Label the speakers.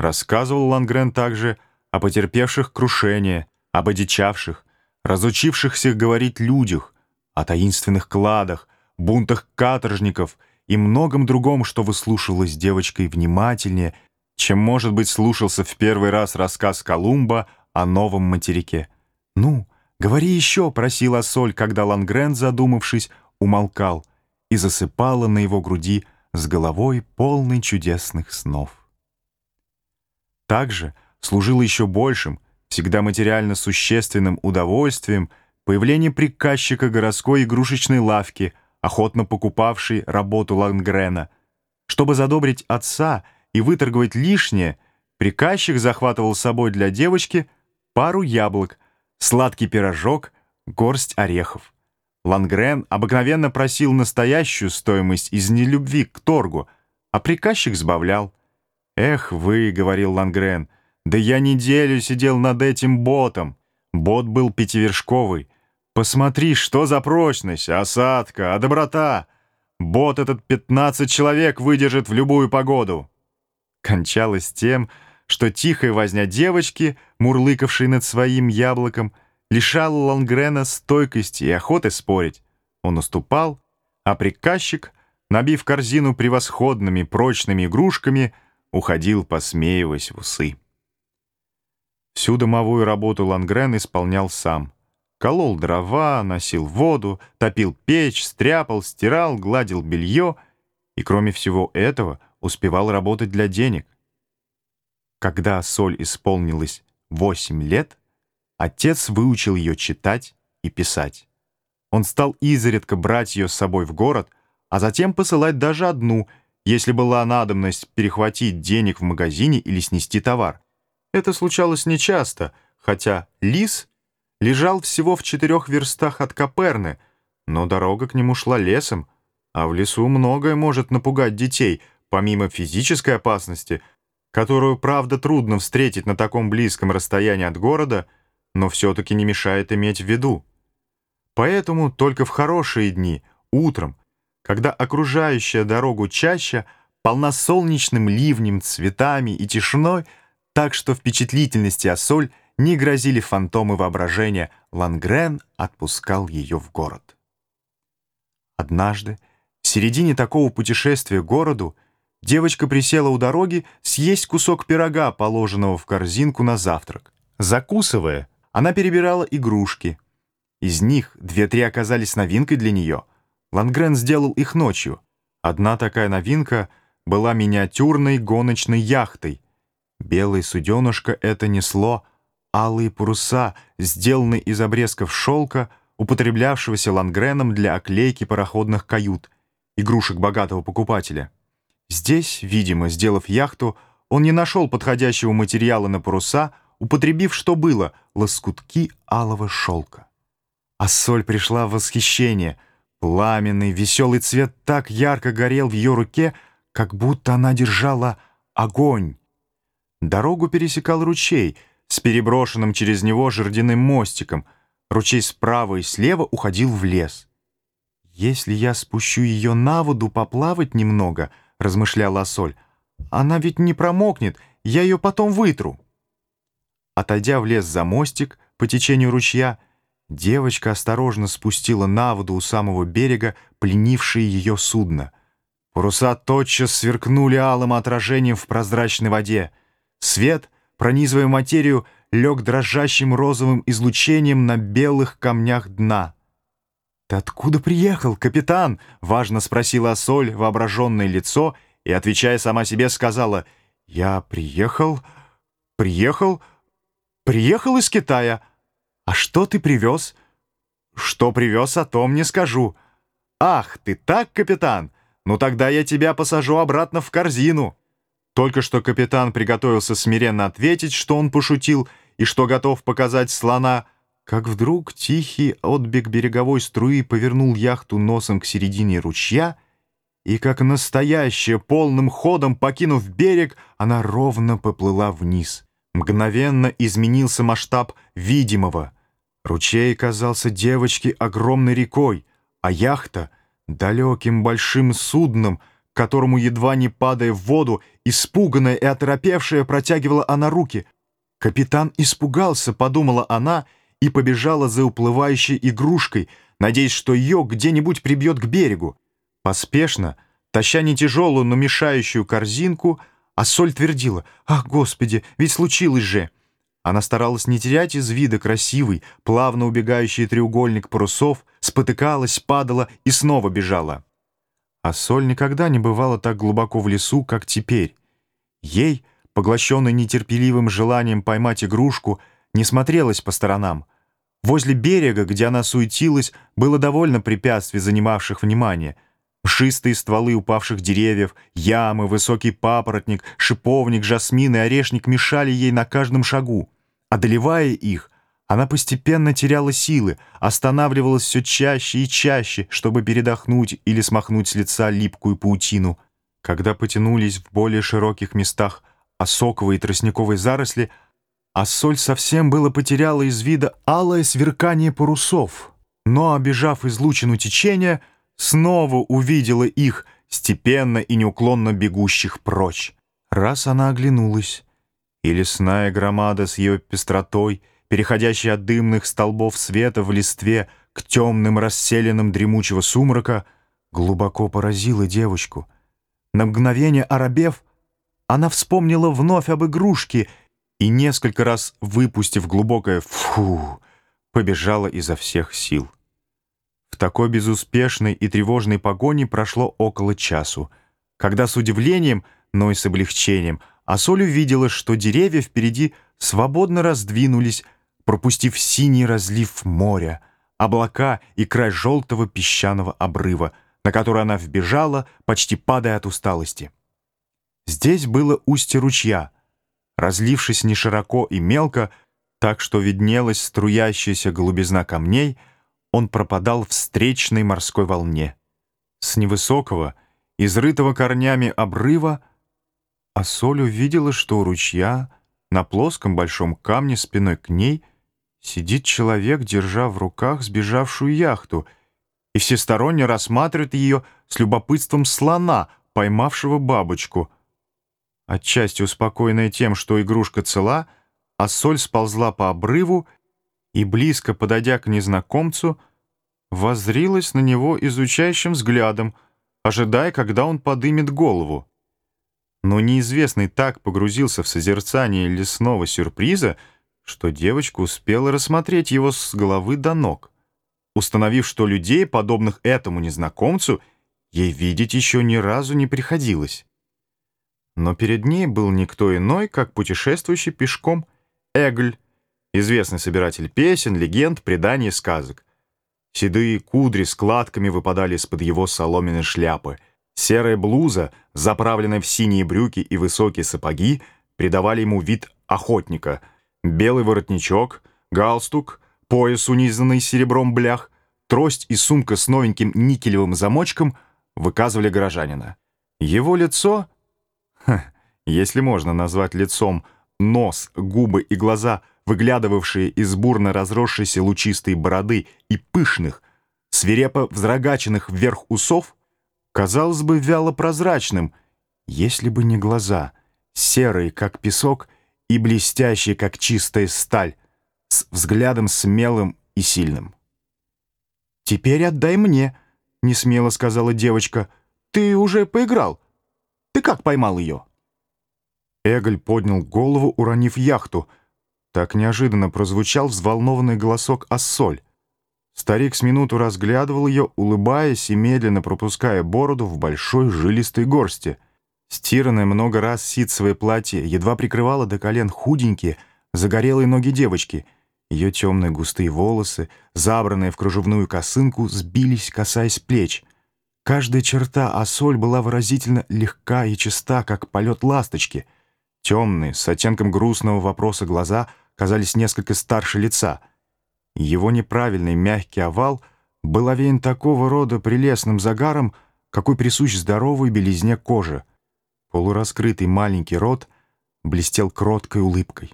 Speaker 1: Рассказывал Лангрен также о потерпевших крушение, об одичавших, разучившихся говорить людях, о таинственных кладах, бунтах каторжников и многом другом, что выслушивалось девочкой внимательнее, чем, может быть, слушался в первый раз рассказ Колумба о новом материке. «Ну, говори еще», — просила Соль, когда Лангрен, задумавшись, умолкал и засыпала на его груди с головой полной чудесных снов. Также служило еще большим, всегда материально существенным удовольствием появление приказчика городской игрушечной лавки, охотно покупавшей работу Лангрена. Чтобы задобрить отца и выторговать лишнее, приказчик захватывал с собой для девочки пару яблок, сладкий пирожок, горсть орехов. Лангрен обыкновенно просил настоящую стоимость из нелюбви к торгу, а приказчик сбавлял. «Эх вы», — говорил Лангрен, — «да я неделю сидел над этим ботом». Бот был пятивершковый. Посмотри, что за прочность, осадка, а доброта. Бот этот пятнадцать человек выдержит в любую погоду. Кончалось тем, что тихая возня девочки, мурлыкавшей над своим яблоком, лишала Лангрена стойкости и охоты спорить. Он уступал, а приказчик, набив корзину превосходными прочными игрушками, уходил, посмеиваясь в усы. Всю домовую работу Лангрен исполнял сам. Колол дрова, носил воду, топил печь, стряпал, стирал, гладил белье и, кроме всего этого, успевал работать для денег. Когда Соль исполнилось восемь лет, отец выучил ее читать и писать. Он стал изредка брать ее с собой в город, а затем посылать даже одну, если была надобность перехватить денег в магазине или снести товар. Это случалось нечасто, хотя Лис лежал всего в четырех верстах от Каперны, но дорога к нему шла лесом, а в лесу многое может напугать детей, помимо физической опасности, которую, правда, трудно встретить на таком близком расстоянии от города, но все-таки не мешает иметь в виду. Поэтому только в хорошие дни, утром, когда окружающая дорогу чаще полна солнечным ливнем, цветами и тишиной, так что впечатлительности Ассоль не грозили фантомы воображения, Лангрен отпускал ее в город. Однажды, в середине такого путешествия городу, девочка присела у дороги съесть кусок пирога, положенного в корзинку на завтрак. Закусывая, она перебирала игрушки. Из них две-три оказались новинкой для нее. Лангрен сделал их ночью. Одна такая новинка была миниатюрной гоночной яхтой. Белое суденышко это несло алые паруса, сделанные из обрезков шелка, употреблявшегося Лангреном для оклейки пароходных кают, игрушек богатого покупателя. Здесь, видимо, сделав яхту, он не нашел подходящего материала на паруса, употребив, что было, лоскутки алого шелка. А соль пришла в восхищение. Пламенный, веселый цвет так ярко горел в ее руке, как будто она держала огонь. Дорогу пересекал ручей — с переброшенным через него жердяным мостиком. Ручей справа и слева уходил в лес. «Если я спущу ее на воду поплавать немного», — размышляла Соль, — «она ведь не промокнет, я ее потом вытру». Отойдя в лес за мостик по течению ручья, девочка осторожно спустила на воду у самого берега пленившее ее судно. Паруса тотчас сверкнули алым отражением в прозрачной воде. Свет — пронизывая материю, лег дрожащим розовым излучением на белых камнях дна. «Ты откуда приехал, капитан?» — важно спросила Соль воображенное лицо и, отвечая сама себе, сказала «Я приехал, приехал, приехал из Китая. А что ты привез?» «Что привез, о том не скажу». «Ах, ты так, капитан? Ну тогда я тебя посажу обратно в корзину». Только что капитан приготовился смиренно ответить, что он пошутил и что готов показать слона, как вдруг тихий отбег береговой струи повернул яхту носом к середине ручья, и как настоящая полным ходом, покинув берег, она ровно поплыла вниз. Мгновенно изменился масштаб видимого. Ручей казался девочке огромной рекой, а яхта — далеким большим судном — которому, едва не падая в воду, испуганная и оторопевшая, протягивала она руки. Капитан испугался, подумала она, и побежала за уплывающей игрушкой, надеясь, что ее где-нибудь прибьет к берегу. Поспешно, таща не тяжелую, но мешающую корзинку, а соль твердила, «Ах, Господи, ведь случилось же!» Она старалась не терять из вида красивый, плавно убегающий треугольник парусов, спотыкалась, падала и снова бежала. А соль никогда не бывала так глубоко в лесу, как теперь. Ей, поглощенной нетерпеливым желанием поймать игрушку, не смотрелась по сторонам. Возле берега, где она суетилась, было довольно препятствий, занимавших внимание. Мшистые стволы упавших деревьев, ямы, высокий папоротник, шиповник, жасмин и орешник мешали ей на каждом шагу. Одолевая их, она постепенно теряла силы, останавливалась все чаще и чаще, чтобы передохнуть или смахнуть с лица липкую паутину. Когда потянулись в более широких местах осоковые и тростниковые заросли, а соль совсем было потеряла из вида алое сверкание парусов, но, обежав излучину течения, снова увидела их, степенно и неуклонно бегущих прочь. Раз она оглянулась, и лесная громада с ее пестротой — переходящий от дымных столбов света в листве к темным расселенным дремучего сумрака, глубоко поразила девочку. На мгновение оробев, она вспомнила вновь об игрушке и, несколько раз выпустив глубокое «фу», побежала изо всех сил. В такой безуспешной и тревожной погоне прошло около часу, когда с удивлением, но и с облегчением, Асоль увидела, что деревья впереди свободно раздвинулись, пропустив синий разлив моря, облака и край желтого песчаного обрыва, на который она вбежала, почти падая от усталости. Здесь было устье ручья, разлившись не широко и мелко, так что виднелась струящаяся голубизна камней, он пропадал в встречной морской волне. С невысокого, изрытого корнями обрыва, Асоль увидела, что у ручья на плоском большом камне спиной к ней Сидит человек, держа в руках сбежавшую яхту, и всесторонне рассматривает ее с любопытством слона, поймавшего бабочку. Отчасти успокоенная тем, что игрушка цела, а соль сползла по обрыву и, близко подойдя к незнакомцу, воззрилась на него изучающим взглядом, ожидая, когда он подымет голову. Но неизвестный так погрузился в созерцание лесного сюрприза, что девочка успела рассмотреть его с головы до ног, установив, что людей, подобных этому незнакомцу, ей видеть еще ни разу не приходилось. Но перед ней был никто иной, как путешествующий пешком Эгль, известный собиратель песен, легенд, преданий сказок. Седые кудри складками выпадали из-под его соломенной шляпы. Серая блуза, заправленная в синие брюки и высокие сапоги, придавали ему вид охотника — Белый воротничок, галстук, пояс, унизанный серебром блях, трость и сумка с новеньким никелевым замочком выказывали горожанина. Его лицо, ха, если можно назвать лицом, нос, губы и глаза, выглядывавшие из бурно разросшейся лучистой бороды и пышных, свирепо взрогаченных вверх усов, казалось бы вяло прозрачным, если бы не глаза, серые, как песок, и блестящий, как чистая сталь, с взглядом смелым и сильным. «Теперь отдай мне», — несмело сказала девочка. «Ты уже поиграл. Ты как поймал ее?» Эголь поднял голову, уронив яхту. Так неожиданно прозвучал взволнованный голосок Ассоль. Старик с минуту разглядывал ее, улыбаясь и медленно пропуская бороду в большой жилистой горсти — Стиранное много раз ситцевое платье едва прикрывало до колен худенькие, загорелые ноги девочки. Ее темные густые волосы, забранные в кружевную косынку, сбились, касаясь плеч. Каждая черта Ассоль была выразительно легка и чиста, как полет ласточки. Темные, с оттенком грустного вопроса глаза казались несколько старше лица. Его неправильный мягкий овал был овеян такого рода прелестным загаром, какой присущ здоровой белизне кожи. Полураскрытый маленький рот блестел кроткой улыбкой.